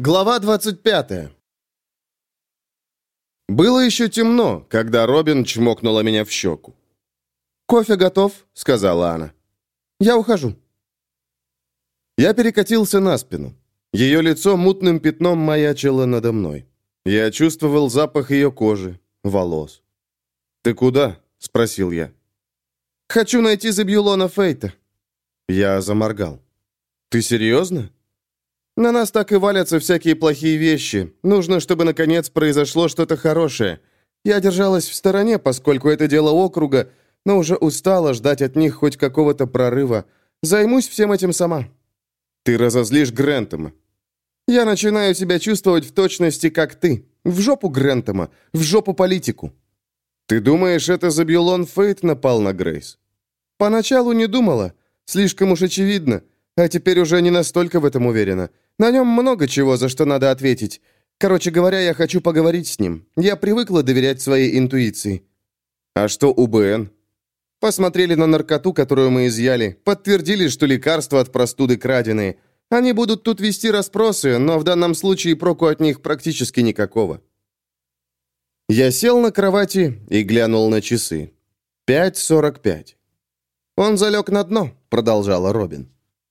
Глава 25 Было еще темно, когда Робин чмокнула меня в щеку. «Кофе готов», — сказала она. «Я ухожу». Я перекатился на спину. Ее лицо мутным пятном маячило надо мной. Я чувствовал запах ее кожи, волос. «Ты куда?» — спросил я. «Хочу найти Забьюлона Фейта». Я заморгал. «Ты серьезно?» «На нас так и валятся всякие плохие вещи. Нужно, чтобы, наконец, произошло что-то хорошее. Я держалась в стороне, поскольку это дело округа, но уже устала ждать от них хоть какого-то прорыва. Займусь всем этим сама». «Ты разозлишь Грентома». «Я начинаю себя чувствовать в точности, как ты. В жопу Грентома, в жопу политику». «Ты думаешь, это Забьюлон Фейт напал на Грейс?» «Поначалу не думала. Слишком уж очевидно. А теперь уже не настолько в этом уверена. На нем много чего, за что надо ответить. Короче говоря, я хочу поговорить с ним. Я привыкла доверять своей интуиции». «А что УБН?» «Посмотрели на наркоту, которую мы изъяли. Подтвердили, что лекарства от простуды краденые. Они будут тут вести расспросы, но в данном случае проку от них практически никакого». Я сел на кровати и глянул на часы. Пять сорок пять. «Он залег на дно», — продолжала Робин.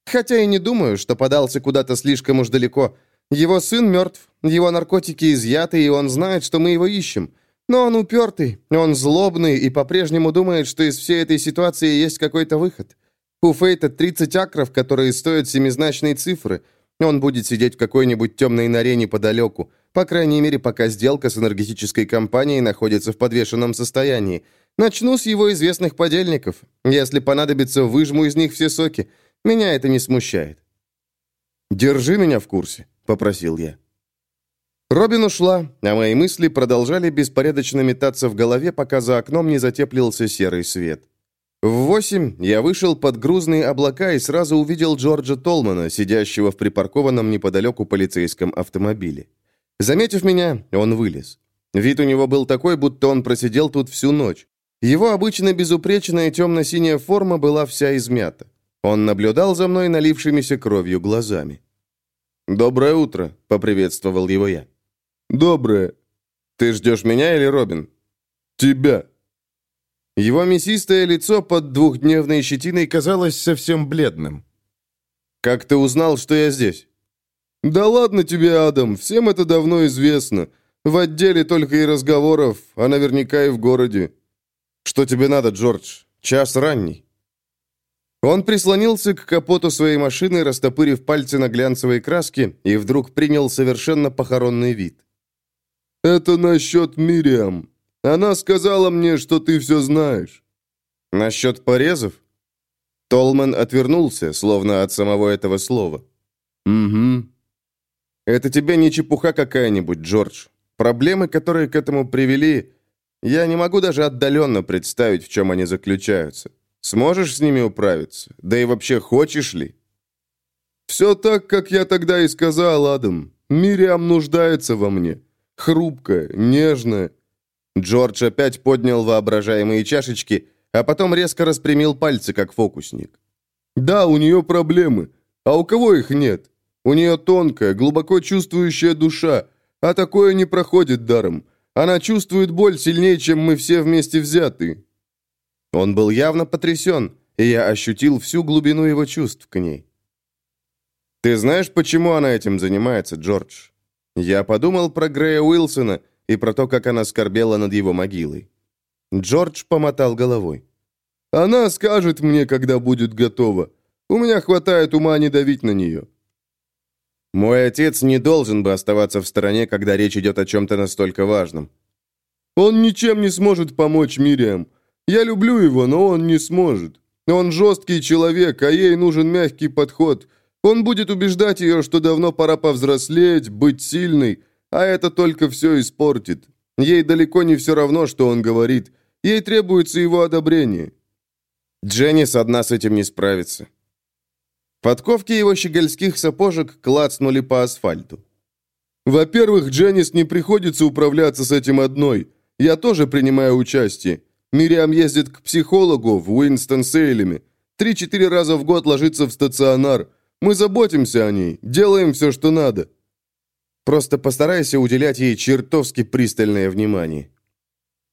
«Хотя и не думаю, что подался куда-то слишком уж далеко. Его сын мертв, его наркотики изъяты, и он знает, что мы его ищем. Но он упертый, он злобный и по-прежнему думает, что из всей этой ситуации есть какой-то выход. У Фейта 30 акров, которые стоят семизначные цифры. Он будет сидеть в какой-нибудь темной норе неподалеку. По крайней мере, пока сделка с энергетической компанией находится в подвешенном состоянии. Начну с его известных подельников. Если понадобится, выжму из них все соки. Меня это не смущает. «Держи меня в курсе», — попросил я. Робин ушла, а мои мысли продолжали беспорядочно метаться в голове, пока за окном не затеплился серый свет. В восемь я вышел под грузные облака и сразу увидел Джорджа Толмана, сидящего в припаркованном неподалеку полицейском автомобиле. Заметив меня, он вылез. Вид у него был такой, будто он просидел тут всю ночь. Его обычно безупречная темно-синяя форма была вся измята. Он наблюдал за мной налившимися кровью глазами. «Доброе утро», — поприветствовал его я. «Доброе. Ты ждешь меня или Робин?» «Тебя». Его мясистое лицо под двухдневной щетиной казалось совсем бледным. «Как ты узнал, что я здесь?» «Да ладно тебе, Адам, всем это давно известно. В отделе только и разговоров, а наверняка и в городе». «Что тебе надо, Джордж? Час ранний». Он прислонился к капоту своей машины, растопырив пальцы на глянцевой краске, и вдруг принял совершенно похоронный вид. «Это насчет Мириам. Она сказала мне, что ты все знаешь». «Насчет порезов?» Толман отвернулся, словно от самого этого слова. «Угу. Это тебе не чепуха какая-нибудь, Джордж. Проблемы, которые к этому привели, я не могу даже отдаленно представить, в чем они заключаются. Сможешь с ними управиться? Да и вообще, хочешь ли?» «Все так, как я тогда и сказал, Адам. Мириам нуждается во мне. Хрупкая, нежная». Джордж опять поднял воображаемые чашечки, а потом резко распрямил пальцы, как фокусник. «Да, у нее проблемы. А у кого их нет? У нее тонкая, глубоко чувствующая душа, а такое не проходит даром. Она чувствует боль сильнее, чем мы все вместе взятые». Он был явно потрясен, и я ощутил всю глубину его чувств к ней. «Ты знаешь, почему она этим занимается, Джордж?» Я подумал про Грея Уилсона и про то, как она скорбела над его могилой. Джордж помотал головой. «Она скажет мне, когда будет готова. У меня хватает ума не давить на нее. Мой отец не должен бы оставаться в стороне, когда речь идет о чем-то настолько важном. Он ничем не сможет помочь Мириам. Я люблю его, но он не сможет. Он жесткий человек, а ей нужен мягкий подход. Он будет убеждать ее, что давно пора повзрослеть, быть сильной, а это только все испортит. Ей далеко не все равно, что он говорит. Ей требуется его одобрение. Дженнис одна с этим не справится. Подковки его щегольских сапожек клацнули по асфальту. «Во-первых, Дженнис не приходится управляться с этим одной. Я тоже принимаю участие. Мириам ездит к психологу в Уинстон-Сейлеме. Три-четыре раза в год ложится в стационар. Мы заботимся о ней, делаем все, что надо». Просто постарайся уделять ей чертовски пристальное внимание».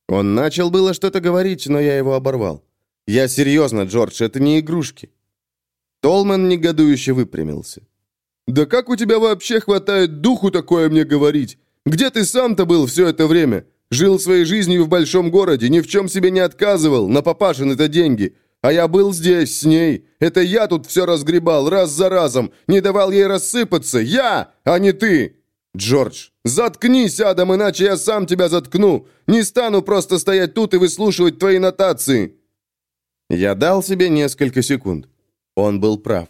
Он начал было что-то говорить, но я его оборвал. «Я серьезно, Джордж, это не игрушки». Толман негодующе выпрямился. «Да как у тебя вообще хватает духу такое мне говорить? Где ты сам-то был все это время? Жил своей жизнью в большом городе, ни в чем себе не отказывал, на папашины-то деньги. А я был здесь, с ней. Это я тут все разгребал, раз за разом, не давал ей рассыпаться. Я, а не ты!» «Джордж, заткнись, Адам, иначе я сам тебя заткну. Не стану просто стоять тут и выслушивать твои нотации». Я дал себе несколько секунд. Он был прав.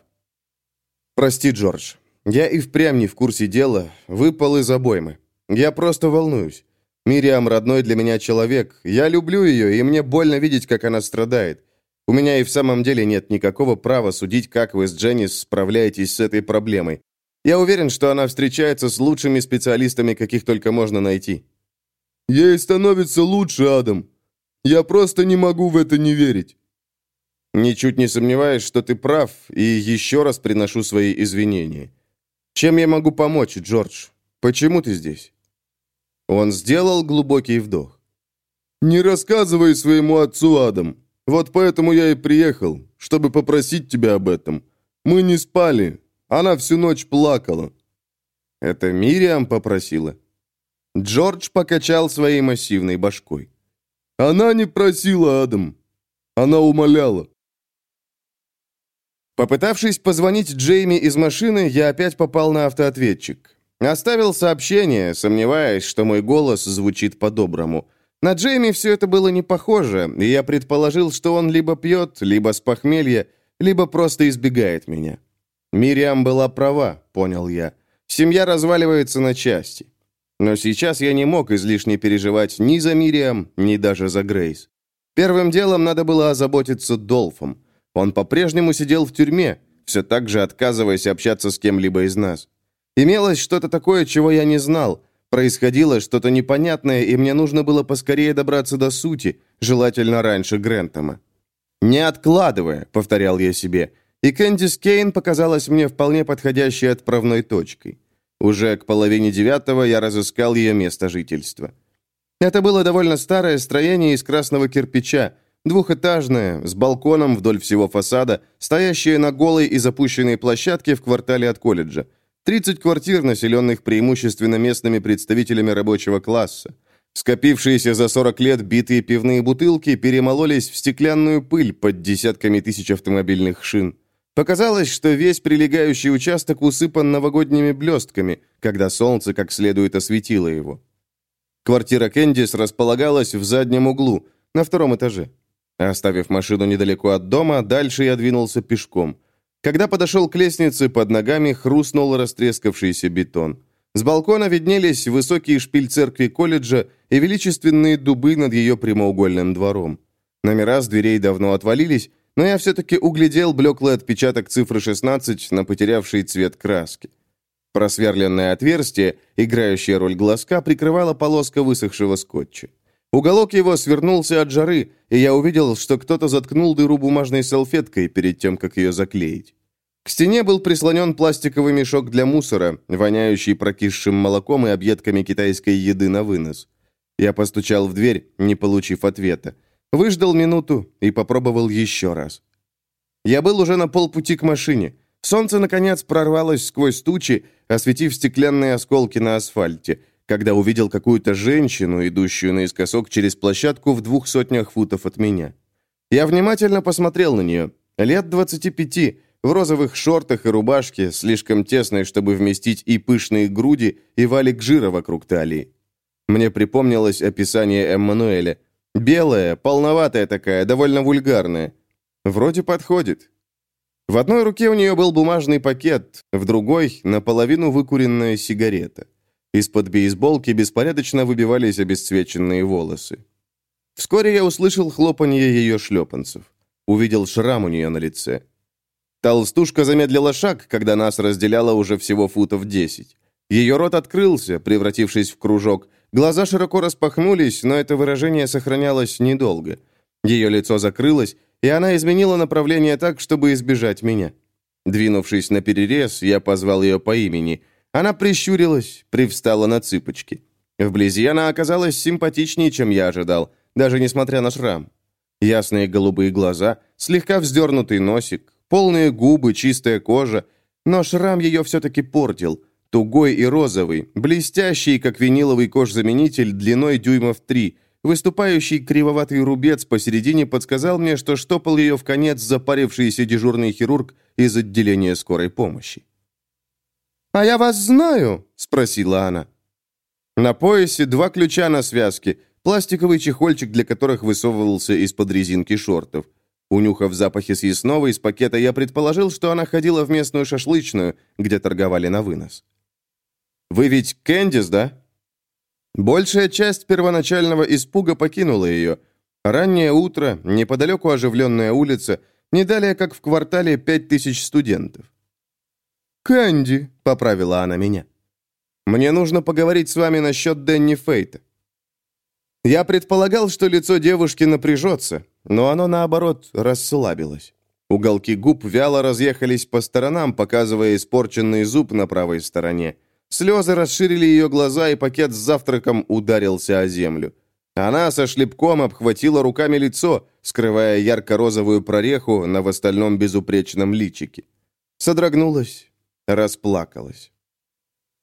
«Прости, Джордж, я и впрямь не в курсе дела, выпал из обоймы. Я просто волнуюсь. Мириам родной для меня человек. Я люблю ее, и мне больно видеть, как она страдает. У меня и в самом деле нет никакого права судить, как вы с Дженнис справляетесь с этой проблемой. Я уверен, что она встречается с лучшими специалистами, каких только можно найти». «Ей становится лучше, Адам. Я просто не могу в это не верить». «Ничуть не сомневаюсь, что ты прав, и еще раз приношу свои извинения. Чем я могу помочь, Джордж? Почему ты здесь?» Он сделал глубокий вдох. «Не рассказывай своему отцу, Адам. Вот поэтому я и приехал, чтобы попросить тебя об этом. Мы не спали, она всю ночь плакала». «Это Мириам попросила?» Джордж покачал своей массивной башкой. «Она не просила, Адам. Она умоляла». Попытавшись позвонить Джейми из машины, я опять попал на автоответчик. Оставил сообщение, сомневаясь, что мой голос звучит по-доброму. На Джейми все это было не похоже, и я предположил, что он либо пьет, либо с похмелья, либо просто избегает меня. Мириам была права, понял я. Семья разваливается на части. Но сейчас я не мог излишне переживать ни за Мириам, ни даже за Грейс. Первым делом надо было озаботиться Долфом. Он по-прежнему сидел в тюрьме, все так же отказываясь общаться с кем-либо из нас. Имелось что-то такое, чего я не знал. Происходило что-то непонятное, и мне нужно было поскорее добраться до сути, желательно раньше Грентома. «Не откладывая», — повторял я себе, — и Кэндис Кейн показалась мне вполне подходящей отправной точкой. Уже к половине девятого я разыскал ее место жительства. Это было довольно старое строение из красного кирпича, двухэтажное, с балконом вдоль всего фасада, стоящее на голой и запущенной площадке в квартале от колледжа. 30 квартир, населенных преимущественно местными представителями рабочего класса. Скопившиеся за 40 лет битые пивные бутылки перемололись в стеклянную пыль под десятками тысяч автомобильных шин. Показалось, что весь прилегающий участок усыпан новогодними блестками, когда солнце как следует осветило его. Квартира Кэндис располагалась в заднем углу, на втором этаже. Оставив машину недалеко от дома, дальше я двинулся пешком. Когда подошел к лестнице, под ногами хрустнул растрескавшийся бетон. С балкона виднелись высокие шпиль церкви колледжа и величественные дубы над ее прямоугольным двором. Номера с дверей давно отвалились, но я все-таки углядел блеклый отпечаток цифры 16 на потерявший цвет краски. Просверленное отверстие, играющее роль глазка, прикрывала полоска высохшего скотча. Уголок его свернулся от жары, и я увидел, что кто-то заткнул дыру бумажной салфеткой перед тем, как ее заклеить. К стене был прислонен пластиковый мешок для мусора, воняющий прокисшим молоком и объедками китайской еды на вынос. Я постучал в дверь, не получив ответа. Выждал минуту и попробовал еще раз. Я был уже на полпути к машине. Солнце, наконец, прорвалось сквозь тучи, осветив стеклянные осколки на асфальте, когда увидел какую-то женщину, идущую наискосок через площадку в двух сотнях футов от меня. Я внимательно посмотрел на нее. Лет 25, в розовых шортах и рубашке, слишком тесной, чтобы вместить и пышные груди, и валик жира вокруг талии. Мне припомнилось описание Эммануэля. Белая, полноватая такая, довольно вульгарная. Вроде подходит. В одной руке у нее был бумажный пакет, в другой — наполовину выкуренная сигарета. Из-под бейсболки беспорядочно выбивались обесцвеченные волосы. Вскоре я услышал хлопанье ее шлепанцев. Увидел шрам у нее на лице. Толстушка замедлила шаг, когда нас разделяло уже всего футов десять. Ее рот открылся, превратившись в кружок, Глаза широко распахнулись, но это выражение сохранялось недолго. Ее лицо закрылось, и она изменила направление так, чтобы избежать меня. Двинувшись на перерез, я позвал ее по имени. Она прищурилась, привстала на цыпочки. Вблизи она оказалась симпатичнее, чем я ожидал, даже несмотря на шрам. Ясные голубые глаза, слегка вздернутый носик, полные губы, чистая кожа, но шрам ее все-таки портил, тугой и розовый, блестящий, как виниловый кожзаменитель, длиной дюймов три, выступающий кривоватый рубец посередине подсказал мне, что штопал ее в конец запарившийся дежурный хирург из отделения скорой помощи. «А я вас знаю?» — спросила она. На поясе два ключа на связке, пластиковый чехольчик, для которых высовывался из-под резинки шортов. Унюхав запахи съестного из пакета, я предположил, что она ходила в местную шашлычную, где торговали на вынос. «Вы ведь Кэндис, да?» Большая часть первоначального испуга покинула ее. Раннее утро, неподалеку оживленная улица, не далее, как в квартале пять тысяч студентов. «Кэнди», — поправила она меня. «Мне нужно поговорить с вами насчет Дэнни Фейта». Я предполагал, что лицо девушки напряжется, но оно, наоборот, расслабилось. Уголки губ вяло разъехались по сторонам, показывая испорченный зуб на правой стороне. Слезы расширили ее глаза, и пакет с завтраком ударился о землю. Она со шлепком обхватила руками лицо, скрывая ярко-розовую прореху на в остальном безупречном личике. Содрогнулась, расплакалась.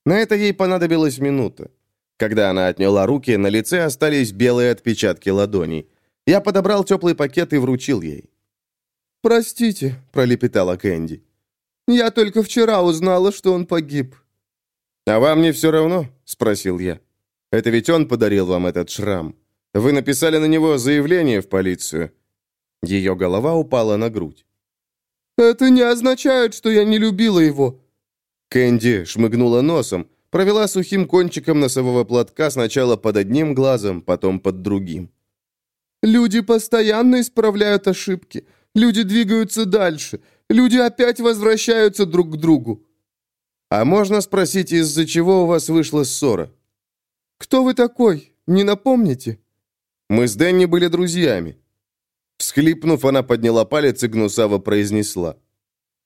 На это ей понадобилась минута. Когда она отняла руки, на лице остались белые отпечатки ладоней. Я подобрал теплый пакет и вручил ей. «Простите», — пролепетала Кэнди. «Я только вчера узнала, что он погиб». «А вам не все равно?» — спросил я. «Это ведь он подарил вам этот шрам. Вы написали на него заявление в полицию». Ее голова упала на грудь. «Это не означает, что я не любила его». Кэнди шмыгнула носом, провела сухим кончиком носового платка сначала под одним глазом, потом под другим. «Люди постоянно исправляют ошибки. Люди двигаются дальше. Люди опять возвращаются друг к другу. «А можно спросить, из-за чего у вас вышла ссора?» «Кто вы такой? Не напомните?» «Мы с Дэнни были друзьями». Всхлипнув, она подняла палец и гнусаво произнесла.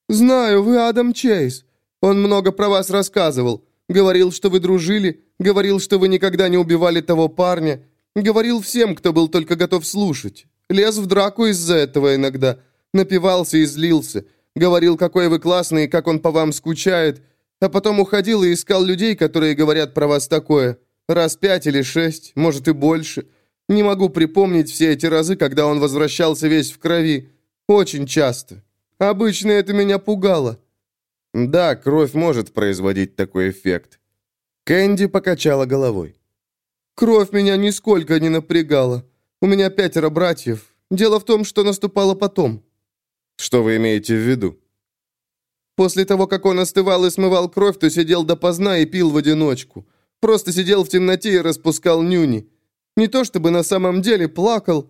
«Знаю, вы Адам Чейз. Он много про вас рассказывал. Говорил, что вы дружили, говорил, что вы никогда не убивали того парня. Говорил всем, кто был только готов слушать. Лез в драку из-за этого иногда. Напивался и злился. Говорил, какой вы классный и как он по вам скучает. А потом уходил и искал людей, которые говорят про вас такое. Раз пять или шесть, может и больше. Не могу припомнить все эти разы, когда он возвращался весь в крови. Очень часто. Обычно это меня пугало. Да, кровь может производить такой эффект. Кэнди покачала головой. Кровь меня нисколько не напрягала. У меня пятеро братьев. Дело в том, что наступало потом. Что вы имеете в виду? После того, как он остывал и смывал кровь, то сидел допоздна и пил в одиночку. Просто сидел в темноте и распускал нюни. Не то чтобы на самом деле плакал.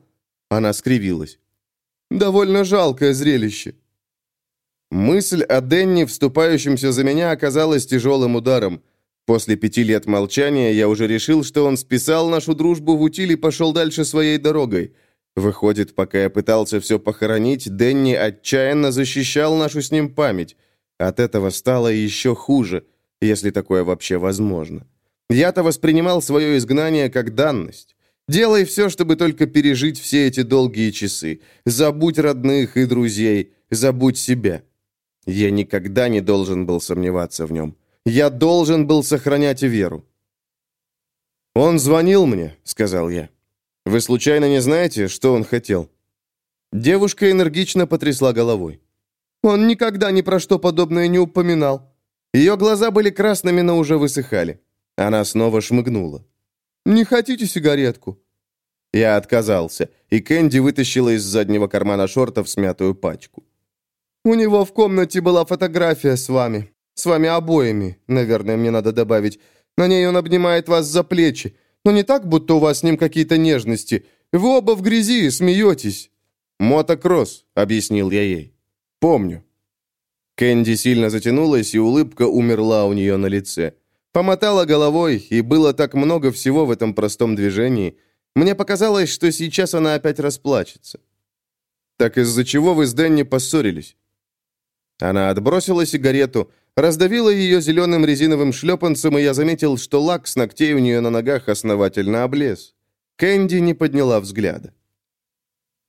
Она скривилась. Довольно жалкое зрелище. Мысль о Денни, вступающемся за меня, оказалась тяжелым ударом. После пяти лет молчания я уже решил, что он списал нашу дружбу в утиль и пошел дальше своей дорогой. Выходит, пока я пытался все похоронить, Денни отчаянно защищал нашу с ним память. От этого стало еще хуже, если такое вообще возможно. Я-то воспринимал свое изгнание как данность. Делай все, чтобы только пережить все эти долгие часы. Забудь родных и друзей, забудь себя. Я никогда не должен был сомневаться в нем. Я должен был сохранять веру. «Он звонил мне», — сказал я. «Вы случайно не знаете, что он хотел?» Девушка энергично потрясла головой. Он никогда ни про что подобное не упоминал. Ее глаза были красными, но уже высыхали. Она снова шмыгнула. «Не хотите сигаретку?» Я отказался, и Кэнди вытащила из заднего кармана шортов смятую пачку. «У него в комнате была фотография с вами. С вами обоими, наверное, мне надо добавить. На ней он обнимает вас за плечи. Но не так, будто у вас с ним какие-то нежности. Вы оба в грязи, смеетесь». «Мотокросс», — объяснил я ей. Помню». Кэнди сильно затянулась, и улыбка умерла у нее на лице. Помотала головой, и было так много всего в этом простом движении. Мне показалось, что сейчас она опять расплачется. «Так из-за чего вы с Дэнни поссорились?» Она отбросила сигарету, раздавила ее зеленым резиновым шлепанцем, и я заметил, что лак с ногтей у нее на ногах основательно облез. Кэнди не подняла взгляда.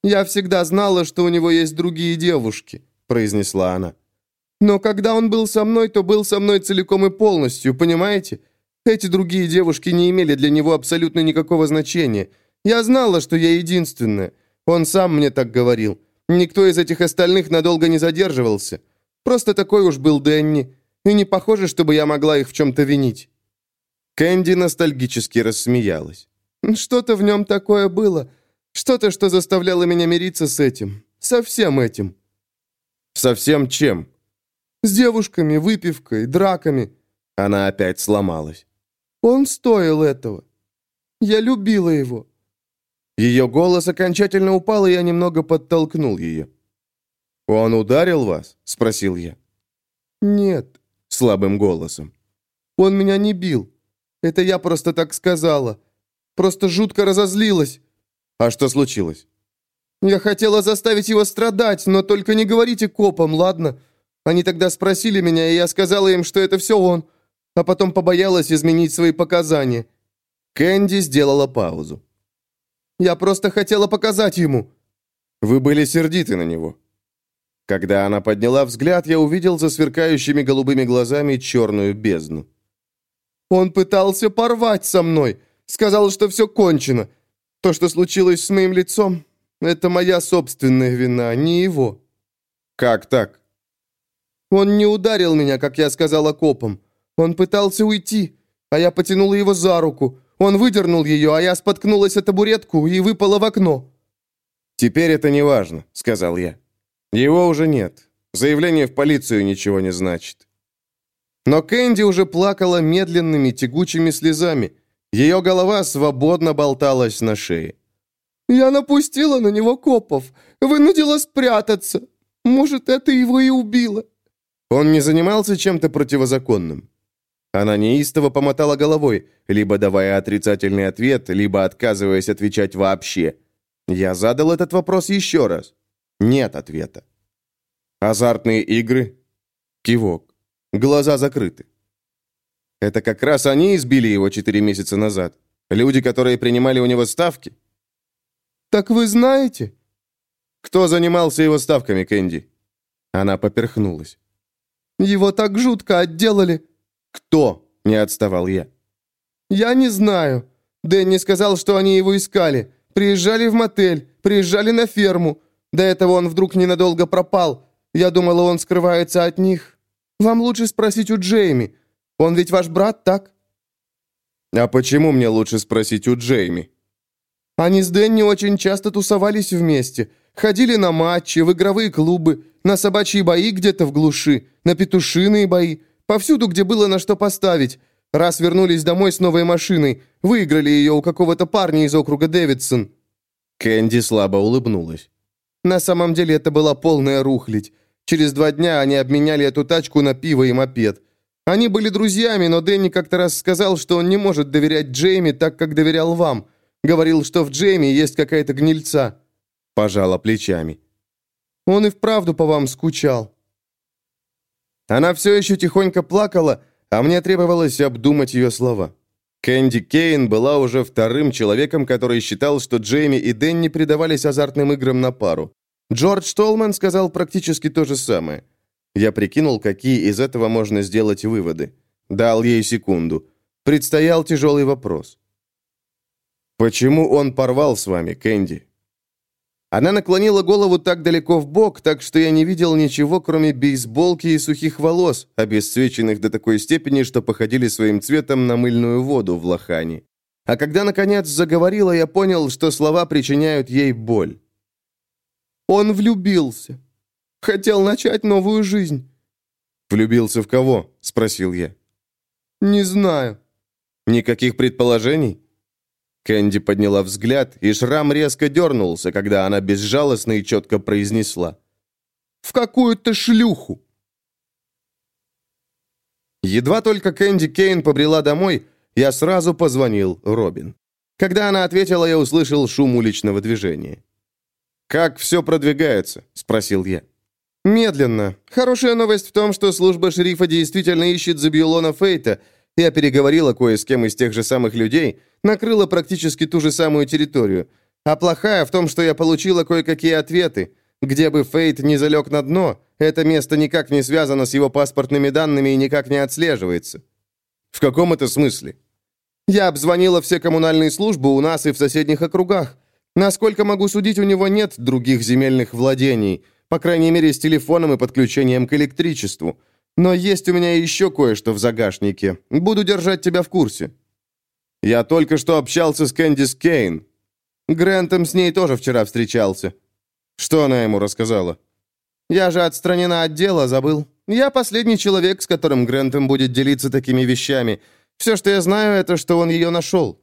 «Я всегда знала, что у него есть другие девушки», — произнесла она. «Но когда он был со мной, то был со мной целиком и полностью, понимаете? Эти другие девушки не имели для него абсолютно никакого значения. Я знала, что я единственная. Он сам мне так говорил. Никто из этих остальных надолго не задерживался. Просто такой уж был Дэнни. И не похоже, чтобы я могла их в чем-то винить». Кэнди ностальгически рассмеялась. «Что-то в нем такое было. Что-то, что заставляло меня мириться с этим. Со всем этим». «Со всем чем?» «С девушками, выпивкой, драками». Она опять сломалась. «Он стоил этого. Я любила его». Ее голос окончательно упал, и я немного подтолкнул ее. «Он ударил вас?» — спросил я. «Нет», — слабым голосом. «Он меня не бил. Это я просто так сказала. Просто жутко разозлилась». «А что случилось?» «Я хотела заставить его страдать, но только не говорите копам, ладно? Они тогда спросили меня, и я сказала им, что это все он, а потом побоялась изменить свои показания». Кэнди сделала паузу. «Я просто хотела показать ему». «Вы были сердиты на него?» Когда она подняла взгляд, я увидел за сверкающими голубыми глазами черную бездну. «Он пытался порвать со мной. Сказал, что все кончено. То, что случилось с моим лицом, это моя собственная вина, не его». «Как так?» «Он не ударил меня, как я сказала копам. Он пытался уйти, а я потянула его за руку. Он выдернул ее, а я споткнулась о табуретку и выпала в окно». «Теперь это не важно», — сказал я. Его уже нет. Заявление в полицию ничего не значит. Но Кэнди уже плакала медленными тягучими слезами. Ее голова свободно болталась на шее. «Я напустила на него копов, вынудила спрятаться. Может, это его и убило». Он не занимался чем-то противозаконным. Она неистово помотала головой, либо давая отрицательный ответ, либо отказываясь отвечать вообще. Я задал этот вопрос еще раз. Нет ответа. Азартные игры? Кивок. Глаза закрыты. Это как раз они избили его четыре месяца назад. Люди, которые принимали у него ставки. Так вы знаете? Кто занимался его ставками, Кэнди? Она поперхнулась. Его так жутко отделали. Кто? Не отставал я. Я не знаю. Дэнни сказал, что они его искали. Приезжали в мотель, приезжали на ферму. До этого он вдруг ненадолго пропал. Я думала, он скрывается от них. Вам лучше спросить у Джейми. Он ведь ваш брат, так?» «А почему мне лучше спросить у Джейми?» «Они с Дэнни очень часто тусовались вместе. Ходили на матчи, в игровые клубы, на собачьи бои где-то в глуши, на петушиные бои, повсюду, где было на что поставить. Раз вернулись домой с новой машиной, выиграли ее у какого-то парня из округа Дэвидсон». Кэнди слабо улыбнулась. На самом деле это была полная рухлядь. Через два дня они обменяли эту тачку на пиво и мопед. Они были друзьями, но Дэнни как-то раз сказал, что он не может доверять Джейми так, как доверял вам. Говорил, что в Джейми есть какая-то гнильца. Пожала плечами. Он и вправду по вам скучал. Она все еще тихонько плакала, а мне требовалось обдумать ее слова. Кэнди Кейн была уже вторым человеком, который считал, что Джейми и Дэнни предавались азартным играм на пару. Джордж Толман сказал практически то же самое. Я прикинул, какие из этого можно сделать выводы. Дал ей секунду. Предстоял тяжелый вопрос. «Почему он порвал с вами, Кэнди?» Она наклонила голову так далеко в бок, так что я не видел ничего, кроме бейсболки и сухих волос, обесцвеченных до такой степени, что походили своим цветом на мыльную воду в лохане. А когда, наконец, заговорила, я понял, что слова причиняют ей боль. Он влюбился. Хотел начать новую жизнь. «Влюбился в кого?» — спросил я. «Не знаю». «Никаких предположений?» Кэнди подняла взгляд, и шрам резко дернулся, когда она безжалостно и четко произнесла. «В какую-то шлюху!» Едва только Кэнди Кейн побрела домой, я сразу позвонил Робин. Когда она ответила, я услышал шум уличного движения. «Как все продвигается?» — спросил я. «Медленно. Хорошая новость в том, что служба шерифа действительно ищет Забьюлона Фейта. Я переговорила кое с кем из тех же самых людей, накрыла практически ту же самую территорию. А плохая в том, что я получила кое-какие ответы. Где бы Фейт не залег на дно, это место никак не связано с его паспортными данными и никак не отслеживается». «В каком это смысле?» «Я обзвонила все коммунальные службы у нас и в соседних округах. Насколько могу судить, у него нет других земельных владений» по крайней мере, с телефоном и подключением к электричеству. Но есть у меня еще кое-что в загашнике. Буду держать тебя в курсе». «Я только что общался с Кэндис Кейн». Грентом с ней тоже вчера встречался. Что она ему рассказала? «Я же отстранена от дела, забыл. Я последний человек, с которым Грентом будет делиться такими вещами. Все, что я знаю, это что он ее нашел».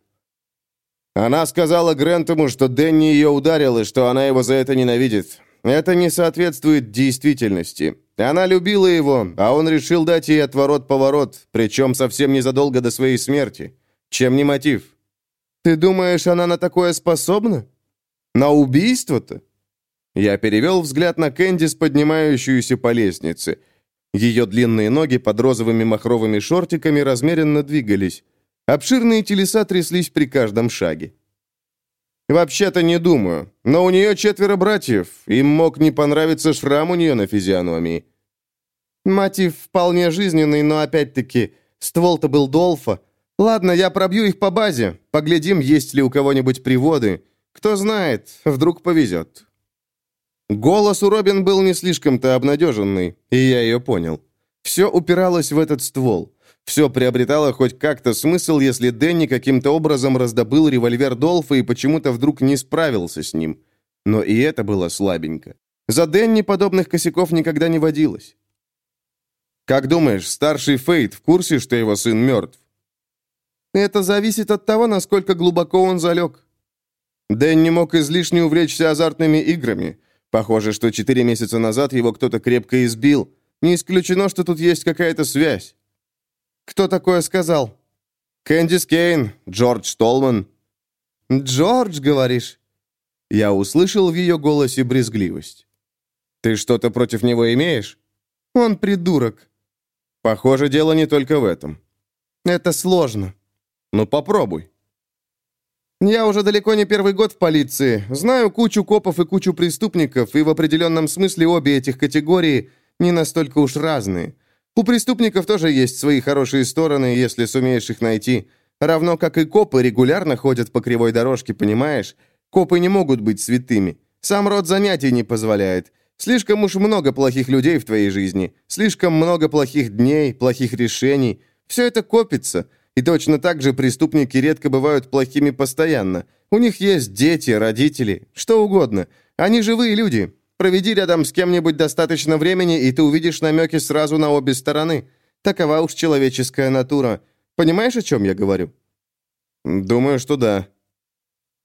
Она сказала Грентому, что Дэнни ее ударил и что она его за это ненавидит. Это не соответствует действительности. Она любила его, а он решил дать ей отворот-поворот, причем совсем незадолго до своей смерти. Чем не мотив? Ты думаешь, она на такое способна? На убийство-то? Я перевел взгляд на Кэндис, поднимающуюся по лестнице. Ее длинные ноги под розовыми махровыми шортиками размеренно двигались. Обширные телеса тряслись при каждом шаге. «Вообще-то не думаю. Но у нее четверо братьев. Им мог не понравиться шрам у нее на физиономии». «Мотив вполне жизненный, но опять-таки, ствол-то был Долфа. Ладно, я пробью их по базе. Поглядим, есть ли у кого-нибудь приводы. Кто знает, вдруг повезет». Голос у Робин был не слишком-то обнадеженный, и я ее понял. Все упиралось в этот ствол. Все приобретало хоть как-то смысл, если Дэнни каким-то образом раздобыл револьвер Долфа и почему-то вдруг не справился с ним. Но и это было слабенько. За Дэнни подобных косяков никогда не водилось. «Как думаешь, старший Фейт в курсе, что его сын мертв?» «Это зависит от того, насколько глубоко он залег». Дэнни мог излишне увлечься азартными играми. Похоже, что четыре месяца назад его кто-то крепко избил. Не исключено, что тут есть какая-то связь. «Кто такое сказал?» «Кэндис Кейн, Джордж Толман». «Джордж, говоришь?» Я услышал в ее голосе брезгливость. «Ты что-то против него имеешь?» «Он придурок». «Похоже, дело не только в этом». «Это сложно». «Ну, попробуй». «Я уже далеко не первый год в полиции. Знаю кучу копов и кучу преступников, и в определенном смысле обе этих категории не настолько уж разные. У преступников тоже есть свои хорошие стороны, если сумеешь их найти. Равно как и копы регулярно ходят по кривой дорожке, понимаешь? Копы не могут быть святыми. Сам род занятий не позволяет. Слишком уж много плохих людей в твоей жизни. Слишком много плохих дней, плохих решений. Все это копится. И точно так же преступники редко бывают плохими постоянно. У них есть дети, родители, что угодно. Они живые люди. Проведи рядом с кем-нибудь достаточно времени, и ты увидишь намеки сразу на обе стороны. Такова уж человеческая натура. Понимаешь, о чем я говорю?» «Думаю, что да».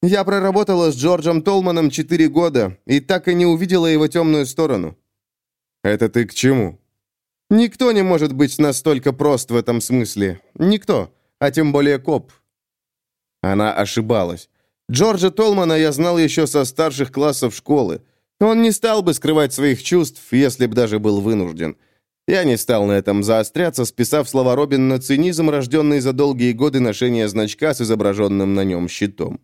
«Я проработала с Джорджем Толманом четыре года, и так и не увидела его темную сторону». «Это ты к чему?» «Никто не может быть настолько прост в этом смысле. Никто, а тем более коп». Она ошибалась. Джорджа Толмана я знал еще со старших классов школы. Он не стал бы скрывать своих чувств, если бы даже был вынужден. Я не стал на этом заостряться, списав слова Робин на цинизм, рожденный за долгие годы ношения значка с изображенным на нем щитом.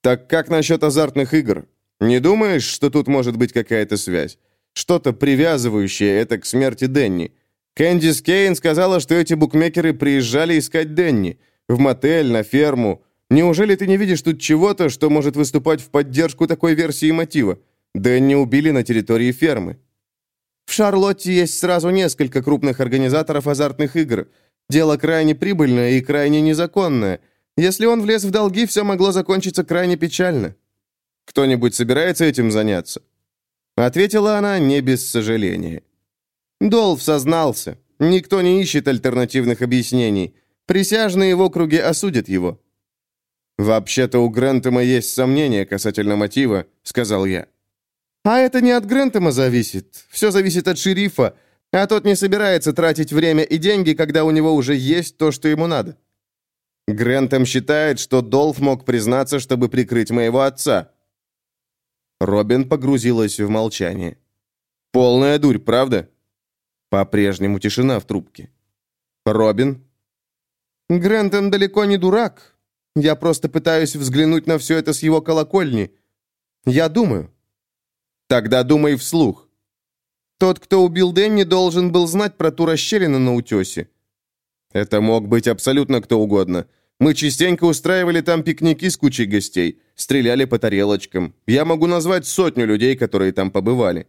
«Так как насчет азартных игр? Не думаешь, что тут может быть какая-то связь? Что-то привязывающее это к смерти Денни? Кэндис Кейн сказала, что эти букмекеры приезжали искать Денни. В мотель, на ферму. Неужели ты не видишь тут чего-то, что может выступать в поддержку такой версии мотива? Дэнни убили на территории фермы. В Шарлотте есть сразу несколько крупных организаторов азартных игр. Дело крайне прибыльное и крайне незаконное. Если он влез в долги, все могло закончиться крайне печально. Кто-нибудь собирается этим заняться? Ответила она не без сожаления. Долф сознался. Никто не ищет альтернативных объяснений. Присяжные в округе осудят его. «Вообще-то у Грентема есть сомнения касательно мотива», — сказал я. А это не от Грентема зависит. Все зависит от шерифа, а тот не собирается тратить время и деньги, когда у него уже есть то, что ему надо. Грентем считает, что Долф мог признаться, чтобы прикрыть моего отца. Робин погрузилась в молчание. Полная дурь, правда? По-прежнему тишина в трубке. Робин? Грентон далеко не дурак. Я просто пытаюсь взглянуть на все это с его колокольни. Я думаю. Тогда думай вслух. Тот, кто убил Дэнни, должен был знать про ту расщелину на утесе. Это мог быть абсолютно кто угодно. Мы частенько устраивали там пикники с кучей гостей, стреляли по тарелочкам. Я могу назвать сотню людей, которые там побывали.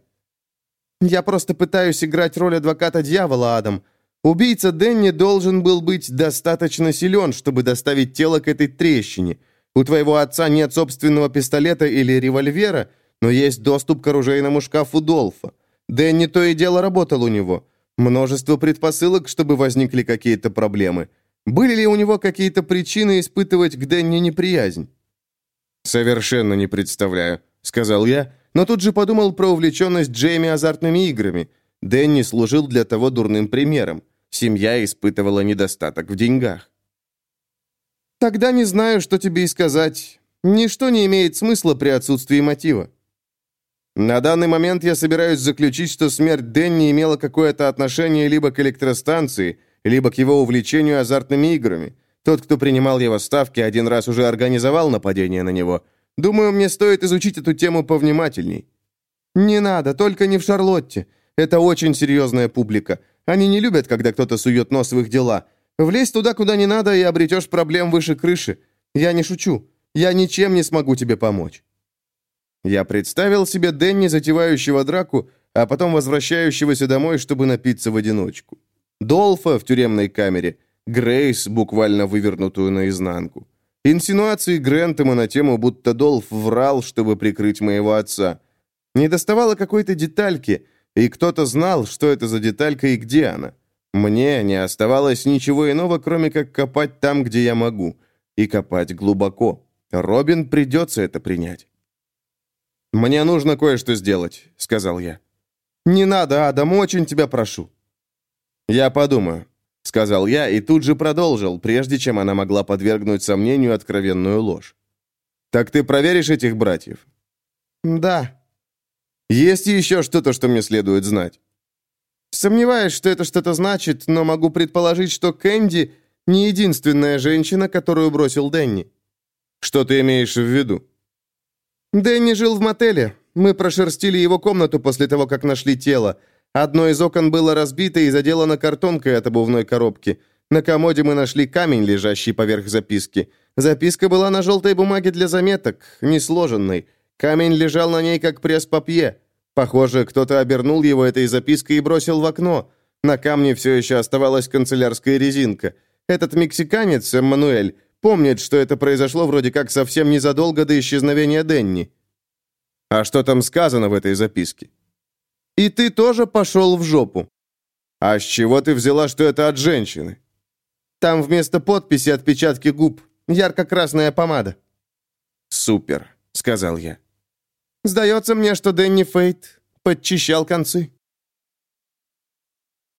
Я просто пытаюсь играть роль адвоката дьявола, Адам. Убийца Дэнни должен был быть достаточно силен, чтобы доставить тело к этой трещине. У твоего отца нет собственного пистолета или револьвера, но есть доступ к оружейному шкафу Долфа. Дэнни то и дело работал у него. Множество предпосылок, чтобы возникли какие-то проблемы. Были ли у него какие-то причины испытывать к Дэнни неприязнь? «Совершенно не представляю», — сказал я, но тут же подумал про увлеченность Джейми азартными играми. Дэнни служил для того дурным примером. Семья испытывала недостаток в деньгах. «Тогда не знаю, что тебе и сказать. Ничто не имеет смысла при отсутствии мотива. На данный момент я собираюсь заключить, что смерть Дэнни имела какое-то отношение либо к электростанции, либо к его увлечению азартными играми. Тот, кто принимал его ставки, один раз уже организовал нападение на него. Думаю, мне стоит изучить эту тему повнимательней». «Не надо, только не в Шарлотте. Это очень серьезная публика. Они не любят, когда кто-то сует нос в их дела. Влезь туда, куда не надо, и обретешь проблем выше крыши. Я не шучу. Я ничем не смогу тебе помочь». Я представил себе Дэнни, затевающего драку, а потом возвращающегося домой, чтобы напиться в одиночку. Долфа в тюремной камере, Грейс, буквально вывернутую наизнанку. Инсинуации Грентема на тему, будто Долф врал, чтобы прикрыть моего отца. Не доставало какой-то детальки, и кто-то знал, что это за деталька и где она. Мне не оставалось ничего иного, кроме как копать там, где я могу. И копать глубоко. Робин придется это принять. «Мне нужно кое-что сделать», — сказал я. «Не надо, Адам, очень тебя прошу». «Я подумаю», — сказал я и тут же продолжил, прежде чем она могла подвергнуть сомнению откровенную ложь. «Так ты проверишь этих братьев?» «Да». «Есть еще что-то, что мне следует знать?» «Сомневаюсь, что это что-то значит, но могу предположить, что Кэнди не единственная женщина, которую бросил Дэнни». «Что ты имеешь в виду?» Дэнни жил в мотеле. Мы прошерстили его комнату после того, как нашли тело. Одно из окон было разбито и заделано картонкой от обувной коробки. На комоде мы нашли камень, лежащий поверх записки. Записка была на желтой бумаге для заметок, не сложенной. Камень лежал на ней, как пресс-папье. Похоже, кто-то обернул его этой запиской и бросил в окно. На камне все еще оставалась канцелярская резинка. Этот мексиканец, Эммануэль, Помнит, что это произошло вроде как совсем незадолго до исчезновения Денни. А что там сказано в этой записке? И ты тоже пошел в жопу. А с чего ты взяла, что это от женщины? Там вместо подписи отпечатки губ. Ярко-красная помада. Супер, сказал я. Сдается мне, что Дэнни Фейт подчищал концы.